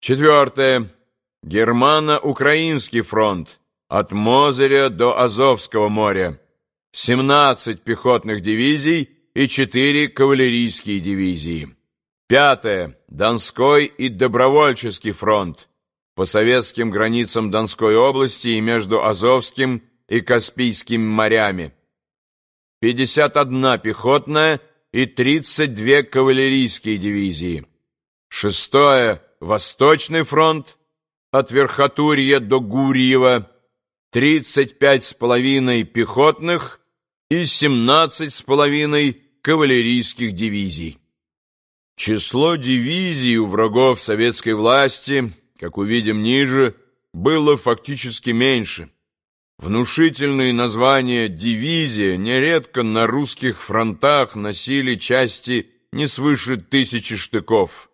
Четвертое. Германо-Украинский фронт от Мозыря до Азовского моря. 17 пехотных дивизий и 4 кавалерийские дивизии. Пятое. Донской и Добровольческий фронт по советским границам Донской области и между Азовским и Каспийскими морями. 51 пехотная и 32 кавалерийские дивизии. Шестое. Восточный фронт от Верхотурья до Гурьева, 35,5 пехотных и 17,5 кавалерийских дивизий. Число дивизий у врагов советской власти, как увидим ниже, было фактически меньше. Внушительные названия «дивизия» нередко на русских фронтах носили части не свыше тысячи штыков.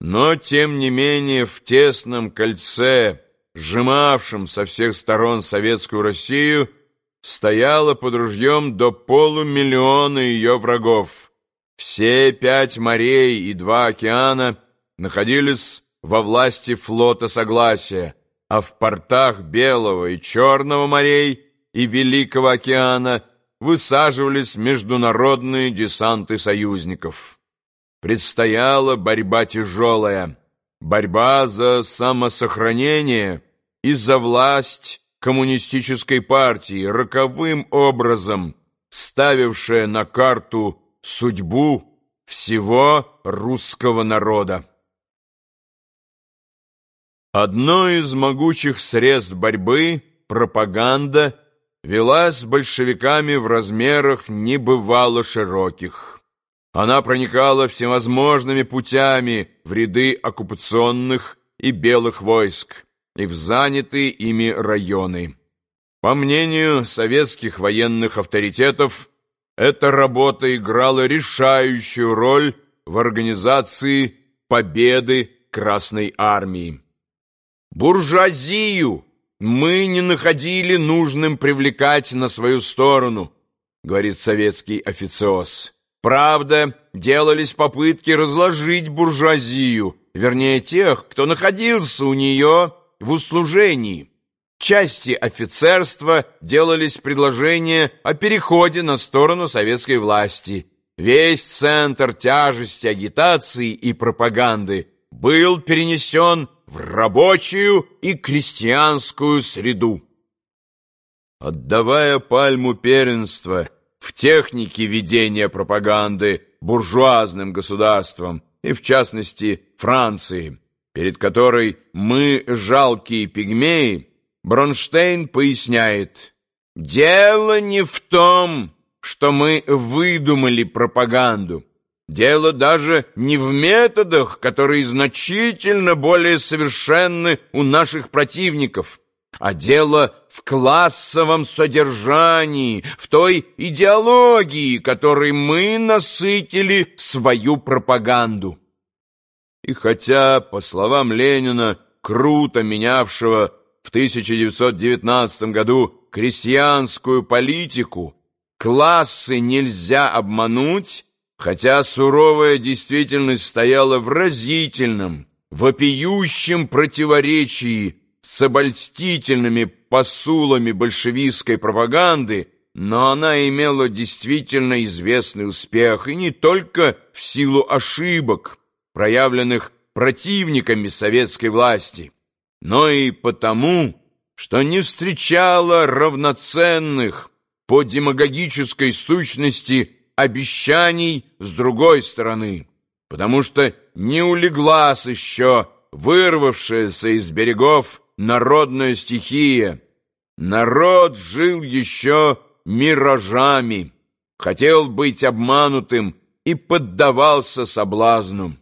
Но, тем не менее, в тесном кольце, сжимавшем со всех сторон советскую Россию, стояло под ружьем до полумиллиона ее врагов. Все пять морей и два океана находились во власти флота Согласия, а в портах Белого и Черного морей и Великого океана высаживались международные десанты союзников. Предстояла борьба тяжелая, борьба за самосохранение и за власть коммунистической партии, роковым образом ставившая на карту судьбу всего русского народа. Одно из могучих средств борьбы, пропаганда, велась большевиками в размерах небывало широких. Она проникала всевозможными путями в ряды оккупационных и белых войск и в занятые ими районы. По мнению советских военных авторитетов, эта работа играла решающую роль в организации победы Красной Армии. «Буржуазию мы не находили нужным привлекать на свою сторону», говорит советский официоз. Правда, делались попытки разложить буржуазию, вернее тех, кто находился у нее в услужении. Части офицерства делались предложения о переходе на сторону советской власти. Весь центр тяжести агитации и пропаганды был перенесен в рабочую и крестьянскую среду. Отдавая пальму первенства в технике ведения пропаганды буржуазным государством и, в частности, Франции, перед которой мы, жалкие пигмеи, Бронштейн поясняет, «Дело не в том, что мы выдумали пропаганду. Дело даже не в методах, которые значительно более совершенны у наших противников» а дело в классовом содержании, в той идеологии, которой мы насытили свою пропаганду. И хотя, по словам Ленина, круто менявшего в 1919 году крестьянскую политику, классы нельзя обмануть, хотя суровая действительность стояла в разительном, вопиющем противоречии с обольстительными посулами большевистской пропаганды, но она имела действительно известный успех, и не только в силу ошибок, проявленных противниками советской власти, но и потому, что не встречала равноценных по демагогической сущности обещаний с другой стороны, потому что не улеглась еще вырвавшаяся из берегов народная стихия. Народ жил еще миражами, хотел быть обманутым и поддавался соблазну.